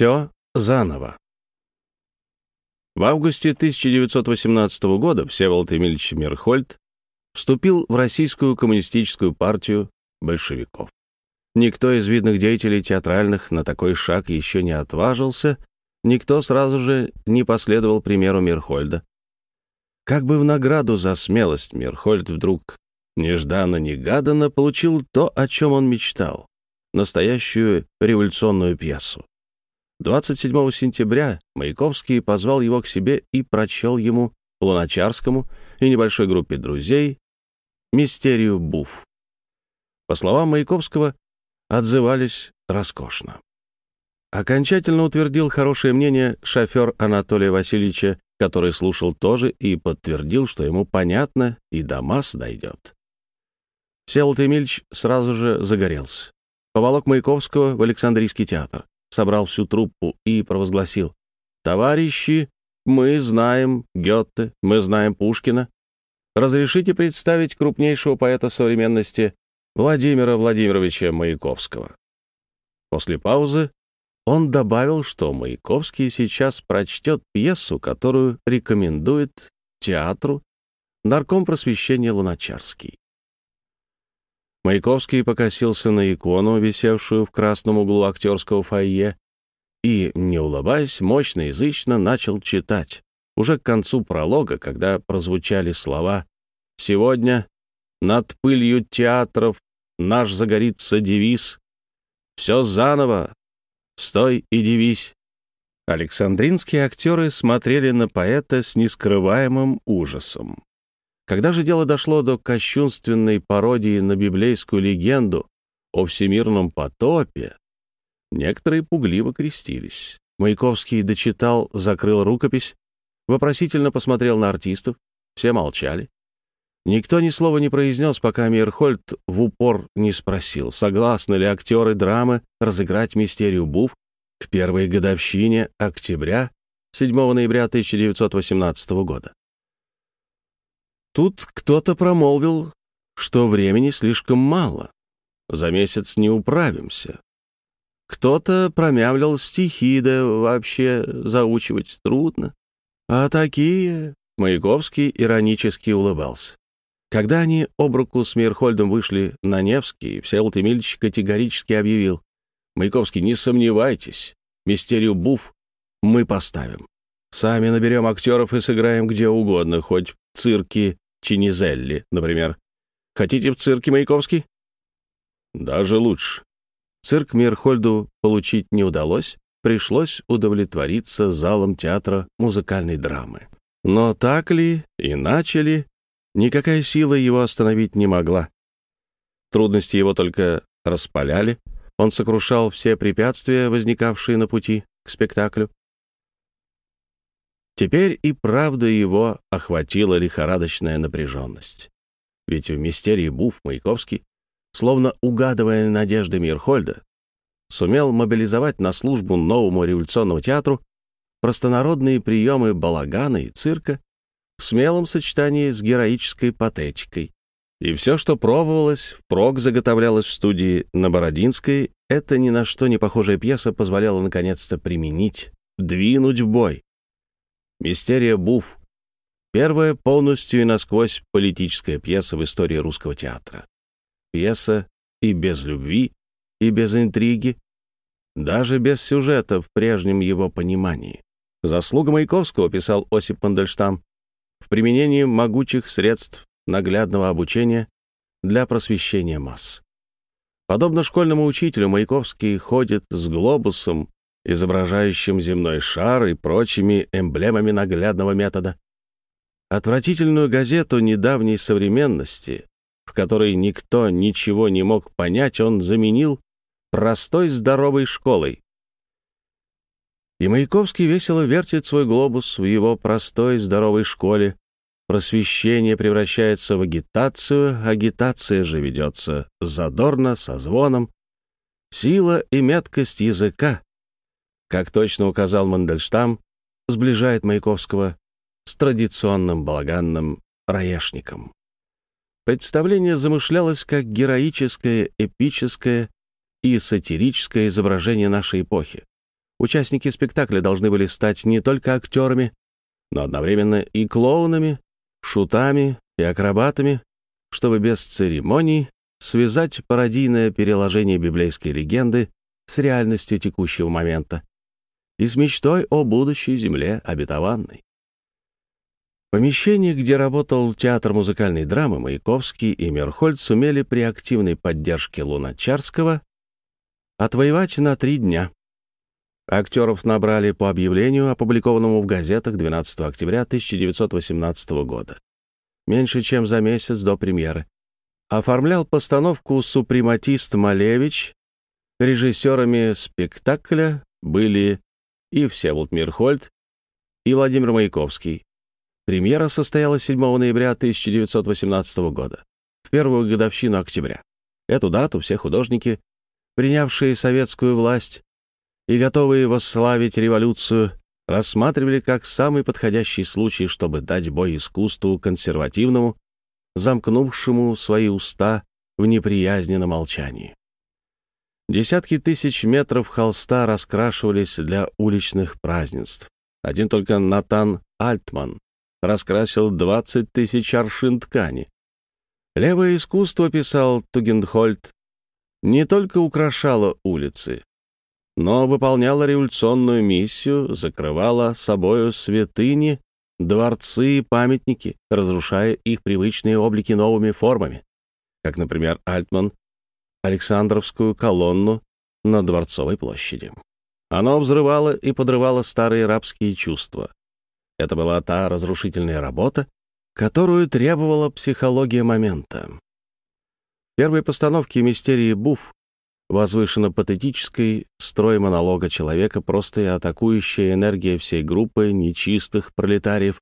Все заново. В августе 1918 года Всеволод Эмильевич Мирхольд вступил в Российскую коммунистическую партию большевиков. Никто из видных деятелей театральных на такой шаг еще не отважился, никто сразу же не последовал примеру Мирхольда. Как бы в награду за смелость Мирхольд вдруг нежданно-негаданно получил то, о чем он мечтал — настоящую революционную пьесу. 27 сентября Маяковский позвал его к себе и прочел ему, Луначарскому и небольшой группе друзей, «Мистерию Буф». По словам Маяковского, отзывались роскошно. Окончательно утвердил хорошее мнение шофер Анатолия Васильевича, который слушал тоже и подтвердил, что ему понятно и до масс дойдет. Всеволод Эмильевич сразу же загорелся. Поволок Маяковского в Александрийский театр собрал всю труппу и провозгласил «Товарищи, мы знаем Гетте, мы знаем Пушкина. Разрешите представить крупнейшего поэта современности Владимира Владимировича Маяковского». После паузы он добавил, что Маяковский сейчас прочтет пьесу, которую рекомендует театру нарком просвещения Луначарский. Маяковский покосился на икону, висевшую в красном углу актерского фойе, и, не улыбаясь, мощно язычно начал читать. Уже к концу пролога, когда прозвучали слова «Сегодня над пылью театров наш загорится девиз. Все заново, стой и дивись». Александринские актеры смотрели на поэта с нескрываемым ужасом. Когда же дело дошло до кощунственной пародии на библейскую легенду о всемирном потопе, некоторые пугливо крестились. Маяковский дочитал, закрыл рукопись, вопросительно посмотрел на артистов, все молчали. Никто ни слова не произнес, пока Мирхольд в упор не спросил, согласны ли актеры драмы разыграть мистерию Буф к первой годовщине октября 7 ноября 1918 года. Тут кто-то промолвил, что времени слишком мало. За месяц не управимся. Кто-то промямлил стихи, да вообще заучивать трудно. А такие... Маяковский иронически улыбался. Когда они об руку с Мирхольдом вышли на Невский, Всеволод Эмильевич категорически объявил. «Маяковский, не сомневайтесь, мистерию Буф мы поставим. Сами наберем актеров и сыграем где угодно, хоть цирке Чинизелли, например. Хотите в цирке Маяковский? Даже лучше. Цирк Мирхольду получить не удалось, пришлось удовлетвориться залом театра музыкальной драмы. Но так ли, иначе ли, никакая сила его остановить не могла. Трудности его только распаляли, он сокрушал все препятствия, возникавшие на пути к спектаклю. Теперь и правда его охватила лихорадочная напряженность. Ведь в мистерии Буф Маяковский, словно угадывая надежды Мирхольда, сумел мобилизовать на службу новому революционному театру простонародные приемы балагана и цирка в смелом сочетании с героической патетикой. И все, что пробовалось, впрок заготовлялось в студии на Бородинской, эта ни на что не похожая пьеса позволяла наконец-то применить, двинуть в бой. «Мистерия Буф» — первая полностью и насквозь политическая пьеса в истории русского театра. Пьеса и без любви, и без интриги, даже без сюжета в прежнем его понимании. Заслуга Маяковского, писал Осип Мандельштам, в применении могучих средств наглядного обучения для просвещения масс. Подобно школьному учителю, Маяковский ходит с глобусом изображающим земной шар и прочими эмблемами наглядного метода. Отвратительную газету недавней современности, в которой никто ничего не мог понять, он заменил простой здоровой школой. И Маяковский весело вертит свой глобус в его простой здоровой школе. Просвещение превращается в агитацию, агитация же ведется задорно, со звоном. Сила и меткость языка как точно указал Мандельштам, сближает Маяковского с традиционным балаганным раешником. Представление замышлялось как героическое, эпическое и сатирическое изображение нашей эпохи. Участники спектакля должны были стать не только актерами, но одновременно и клоунами, шутами и акробатами, чтобы без церемоний связать пародийное переложение библейской легенды с реальностью текущего момента и с мечтой о будущей земле обетованной. Помещение, где работал театр музыкальной драмы, Маяковский и Мерхольд сумели при активной поддержке Луначарского отвоевать на три дня. Актеров набрали по объявлению, опубликованному в газетах 12 октября 1918 года. Меньше чем за месяц до премьеры. Оформлял постановку супрематист Малевич. Режиссерами спектакля были и Всеволод Мирхольд, и Владимир Маяковский. Премьера состоялась 7 ноября 1918 года, в первую годовщину октября. Эту дату все художники, принявшие советскую власть и готовые восславить революцию, рассматривали как самый подходящий случай, чтобы дать бой искусству консервативному, замкнувшему свои уста в неприязненном молчании. Десятки тысяч метров холста раскрашивались для уличных празднеств. Один только Натан Альтман раскрасил 20 тысяч аршин ткани. Левое искусство, писал Тугенхольд, не только украшало улицы, но выполняло революционную миссию, закрывало собою святыни, дворцы и памятники, разрушая их привычные облики новыми формами, как, например, Альтман Александровскую колонну на Дворцовой площади. Оно взрывало и подрывало старые рабские чувства, это была та разрушительная работа, которую требовала психология момента. В первой постановке «Мистерии Буф» возвышенно-патетической строй монолога человека, просто и атакующая энергия всей группы нечистых пролетариев,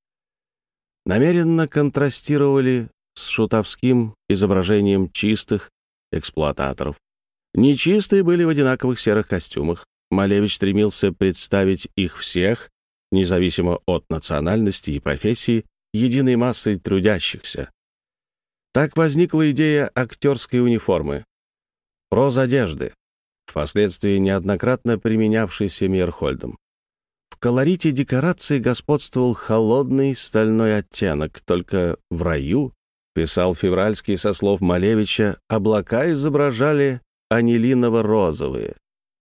намеренно контрастировали с шутовским изображением чистых эксплуататоров. Нечистые были в одинаковых серых костюмах. Малевич стремился представить их всех независимо от национальности и профессии, единой массой трудящихся. Так возникла идея актерской униформы, прозодежды, впоследствии неоднократно применявшейся Мирхольдом. В колорите декорации господствовал холодный стальной оттенок, только в раю, писал Февральский со слов Малевича, облака изображали анилиново-розовые,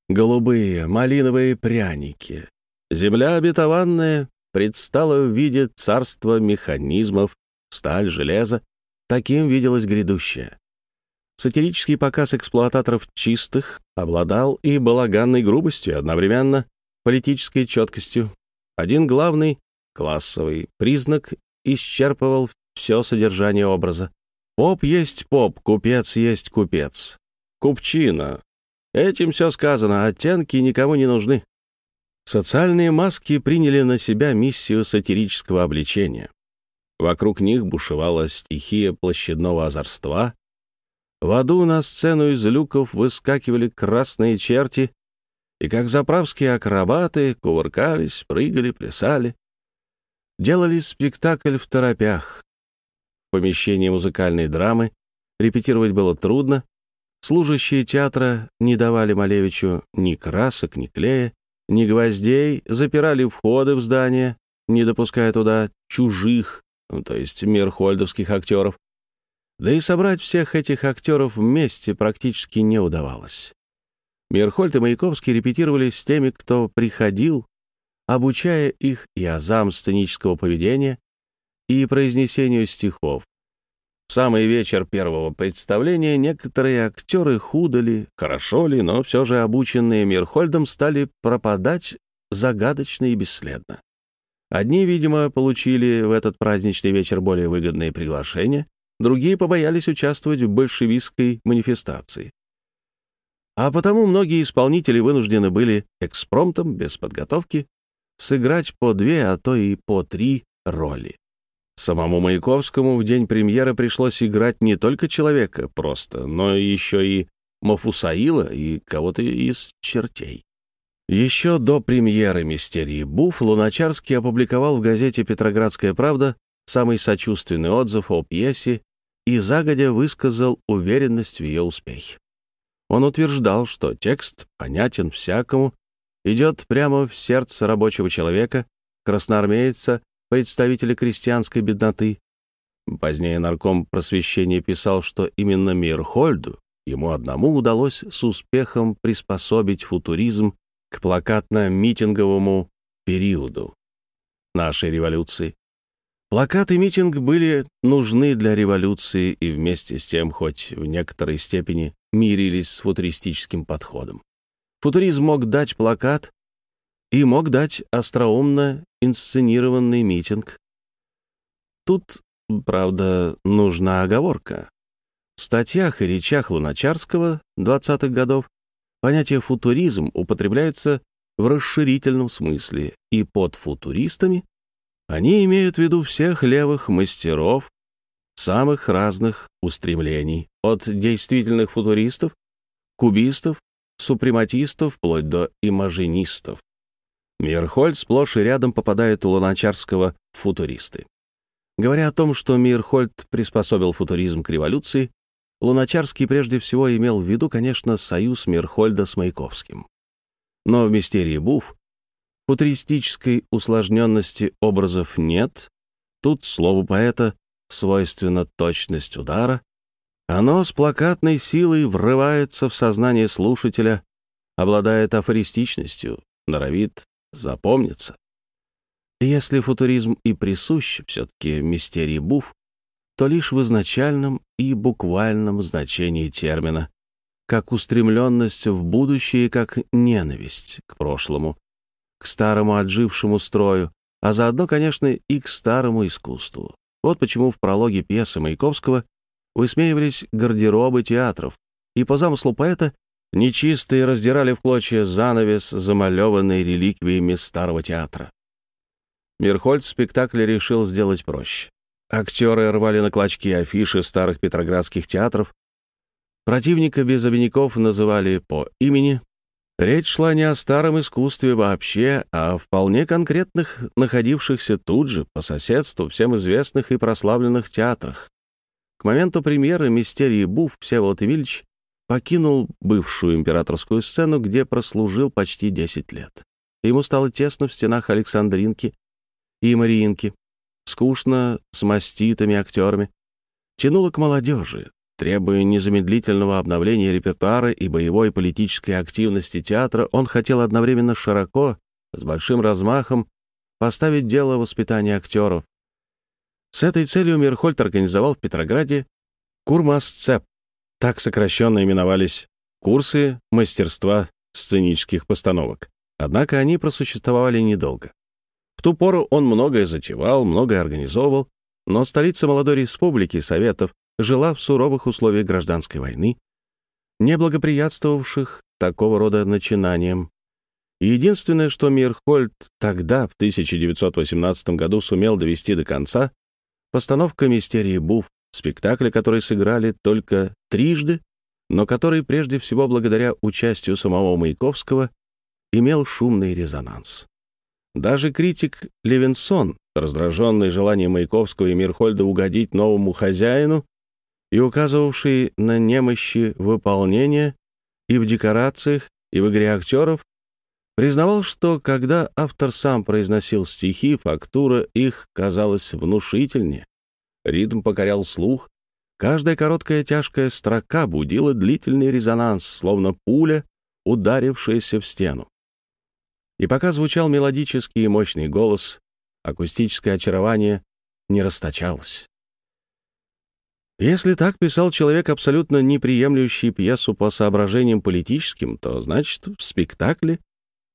голубые, малиновые пряники, Земля обетованная предстала в виде царства механизмов, сталь, железо. Таким виделось грядущее. Сатирический показ эксплуататоров чистых обладал и балаганной грубостью, одновременно политической четкостью. Один главный, классовый признак исчерпывал все содержание образа. Поп есть поп, купец есть купец. Купчина. Этим все сказано, оттенки никому не нужны. Социальные маски приняли на себя миссию сатирического обличения. Вокруг них бушевала стихия площадного озорства. В аду на сцену из люков выскакивали красные черти, и как заправские акробаты кувыркались, прыгали, плясали. Делали спектакль в торопях. Помещении музыкальной драмы репетировать было трудно. Служащие театра не давали Малевичу ни красок, ни клея, ни гвоздей, запирали входы в здание, не допуская туда чужих, ну, то есть мирхольдовских актеров. Да и собрать всех этих актеров вместе практически не удавалось. Мирхольд и Маяковский репетировали с теми, кто приходил, обучая их и азам сценического поведения, и произнесению стихов, в самый вечер первого представления некоторые актеры худо ли, хорошо ли, но все же обученные Мирхольдом стали пропадать загадочно и бесследно. Одни, видимо, получили в этот праздничный вечер более выгодные приглашения, другие побоялись участвовать в большевистской манифестации. А потому многие исполнители вынуждены были экспромтом, без подготовки, сыграть по две, а то и по три роли. Самому Маяковскому в день премьеры пришлось играть не только человека просто, но еще и Мафусаила и кого-то из чертей. Еще до премьеры «Мистерии Буф» Луначарский опубликовал в газете «Петроградская правда» самый сочувственный отзыв о пьесе и загодя высказал уверенность в ее успехе. Он утверждал, что текст понятен всякому идет прямо в сердце рабочего человека, красноармейца, представителя крестьянской бедноты. Позднее нарком просвещения писал, что именно Мирхольду ему одному удалось с успехом приспособить футуризм к плакатно-митинговому периоду нашей революции. Плакат и митинг были нужны для революции и вместе с тем, хоть в некоторой степени, мирились с футуристическим подходом. Футуризм мог дать плакат и мог дать остроумно инсценированный митинг. Тут, правда, нужна оговорка. В статьях и речах Луначарского 20-х годов понятие «футуризм» употребляется в расширительном смысле, и под футуристами они имеют в виду всех левых мастеров самых разных устремлений, от действительных футуристов, кубистов, супрематистов, вплоть до имажинистов. Мирхольд сплошь и рядом попадает у Луначарского футуристы. Говоря о том, что Мирхольд приспособил футуризм к революции, Луначарский прежде всего имел в виду, конечно, союз Мирхольда с Маяковским. Но в «Мистерии Буф» футуристической усложненности образов нет, тут, слову поэта, свойственна точность удара, оно с плакатной силой врывается в сознание слушателя, обладает афористичностью, норовит запомниться. Если футуризм и присущ все-таки мистерии Буф, то лишь в изначальном и буквальном значении термина, как устремленность в будущее, как ненависть к прошлому, к старому отжившему строю, а заодно, конечно, и к старому искусству. Вот почему в прологе пьесы Маяковского высмеивались гардеробы театров, и по замыслу поэта нечистые раздирали в клочья занавес, замалеванный реликвиями старого театра. Мирхольд в спектакле решил сделать проще. Актеры рвали на клочки афиши старых петроградских театров, противника без обиняков называли по имени. Речь шла не о старом искусстве вообще, а о вполне конкретных, находившихся тут же, по соседству, всем известных и прославленных театрах. К моменту премьеры «Мистерии Буф» Всеволод Ивильевич покинул бывшую императорскую сцену, где прослужил почти 10 лет. Ему стало тесно в стенах Александринки и Мариинки, скучно с маститыми актерами. Тянуло к молодежи, требуя незамедлительного обновления репертуара и боевой политической активности театра, он хотел одновременно широко, с большим размахом, поставить дело воспитания актеров, с этой целью Мирхольд организовал в Петрограде Курмасцеп. Так сокращенно именовались курсы мастерства сценических постановок. Однако они просуществовали недолго. В ту пору он многое затевал, многое организовывал, но столица молодой республики Советов жила в суровых условиях гражданской войны, не благоприятствовавших такого рода начинаниям. единственное, что Мирхольд тогда, в 1918 году, сумел довести до конца, Постановка «Мистерии Буф», спектакля, который сыграли только трижды, но который, прежде всего благодаря участию самого Маяковского, имел шумный резонанс. Даже критик Левинсон, раздраженный желанием Маяковского и Мирхольда угодить новому хозяину и указывавший на немощи выполнения и в декорациях, и в игре актеров, Признавал, что когда автор сам произносил стихи, фактура их казалась внушительнее. Ритм покорял слух. Каждая короткая тяжкая строка будила длительный резонанс, словно пуля, ударившаяся в стену. И пока звучал мелодический и мощный голос, акустическое очарование не расточалось. Если так писал человек, абсолютно не приемлющий пьесу по соображениям политическим, то, значит, в спектакле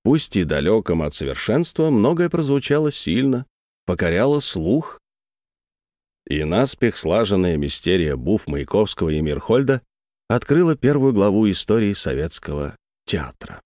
Пусть и далеком от совершенства, многое прозвучало сильно, покоряло слух. И наспех слаженная мистерия Буф Маяковского и Мирхольда открыла первую главу истории советского театра.